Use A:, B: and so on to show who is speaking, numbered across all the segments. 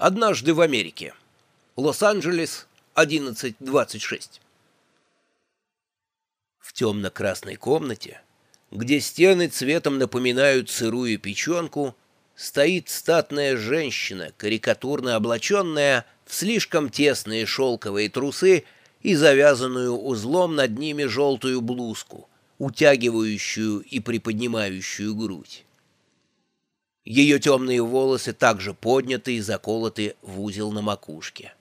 A: Однажды в Америке. Лос-Анджелес, 11.26. В темно-красной комнате, где стены цветом напоминают сырую печенку, стоит статная женщина, карикатурно облаченная в слишком тесные шелковые трусы и завязанную узлом над ними желтую блузку, утягивающую и приподнимающую грудь. Ее темные волосы также подняты и заколоты в узел на макушке.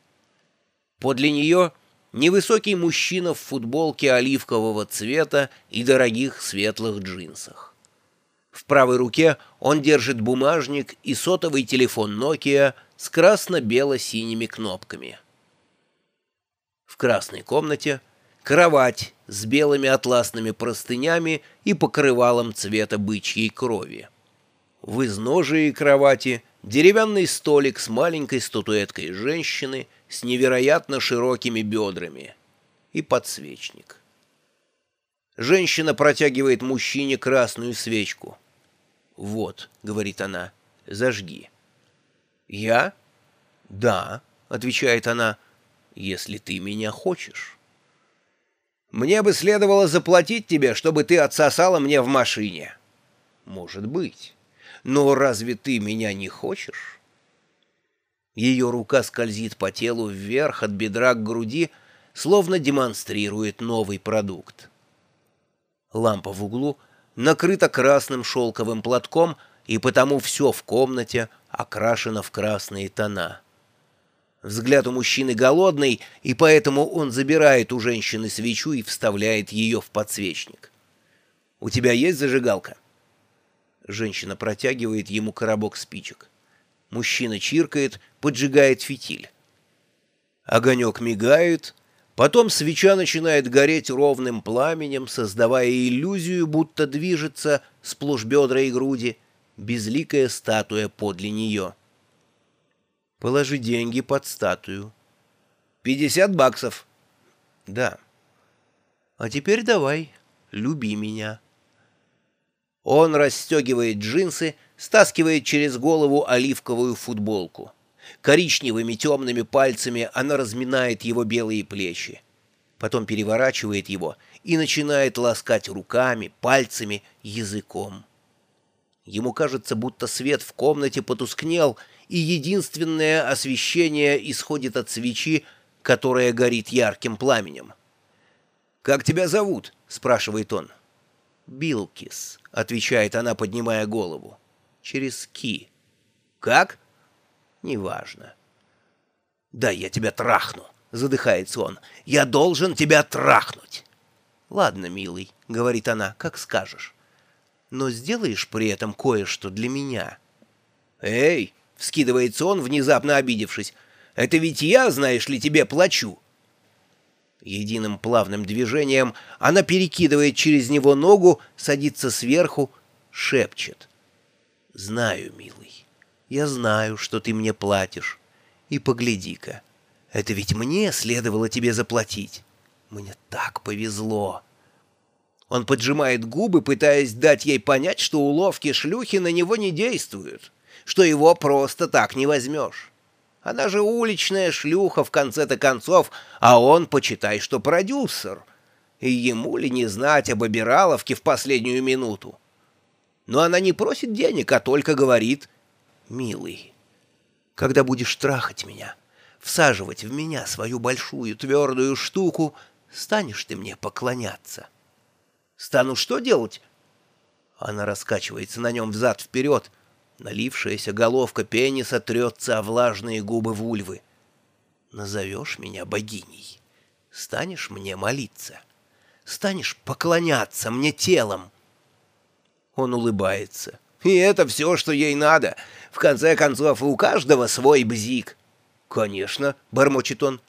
A: Подле нее невысокий мужчина в футболке оливкового цвета и дорогих светлых джинсах. В правой руке он держит бумажник и сотовый телефон Nokia с красно-бело-синими кнопками. В красной комнате кровать с белыми атласными простынями и покрывалом цвета бычьей крови. В изножии кровати деревянный столик с маленькой статуэткой женщины с невероятно широкими бедрами и подсвечник. Женщина протягивает мужчине красную свечку. «Вот», — говорит она, — «зажги». «Я?» «Да», — отвечает она, — «если ты меня хочешь». «Мне бы следовало заплатить тебе, чтобы ты отсосала мне в машине». «Может быть». Но разве ты меня не хочешь? Ее рука скользит по телу вверх от бедра к груди, словно демонстрирует новый продукт. Лампа в углу накрыта красным шелковым платком, и потому все в комнате окрашено в красные тона. Взгляд у мужчины голодный, и поэтому он забирает у женщины свечу и вставляет ее в подсвечник. «У тебя есть зажигалка?» Женщина протягивает ему коробок спичек. Мужчина чиркает, поджигает фитиль. Огонек мигает, потом свеча начинает гореть ровным пламенем, создавая иллюзию, будто движется сплошь бедра и груди, безликая статуя подле нее. Положи деньги под статую. «Пятьдесят баксов». «Да». «А теперь давай, люби меня». Он расстегивает джинсы, стаскивает через голову оливковую футболку. Коричневыми темными пальцами она разминает его белые плечи. Потом переворачивает его и начинает ласкать руками, пальцами, языком. Ему кажется, будто свет в комнате потускнел, и единственное освещение исходит от свечи, которая горит ярким пламенем. «Как тебя зовут?» — спрашивает он. «Билкис», — отвечает она, поднимая голову. «Через «ки». «Как?» «Неважно». «Да я тебя трахну», — задыхается он. «Я должен тебя трахнуть». «Ладно, милый», — говорит она, — «как скажешь. Но сделаешь при этом кое-что для меня». «Эй!» — вскидывается он, внезапно обидевшись. «Это ведь я, знаешь ли, тебе плачу». Единым плавным движением она перекидывает через него ногу, садится сверху, шепчет. «Знаю, милый, я знаю, что ты мне платишь. И погляди-ка, это ведь мне следовало тебе заплатить. Мне так повезло». Он поджимает губы, пытаясь дать ей понять, что уловки шлюхи на него не действуют, что его просто так не возьмешь. Она же уличная шлюха в конце-то концов, а он, почитай, что продюсер. И ему ли не знать об обираловке в последнюю минуту? Но она не просит денег, а только говорит, «Милый, когда будешь трахать меня, всаживать в меня свою большую твердую штуку, станешь ты мне поклоняться». «Стану что делать?» Она раскачивается на нем взад-вперед, Налившаяся головка пениса трется о влажные губы вульвы. Назовешь меня богиней, станешь мне молиться, станешь поклоняться мне телом. Он улыбается. И это все, что ей надо. В конце концов, у каждого свой бзик. Конечно, бормочет он,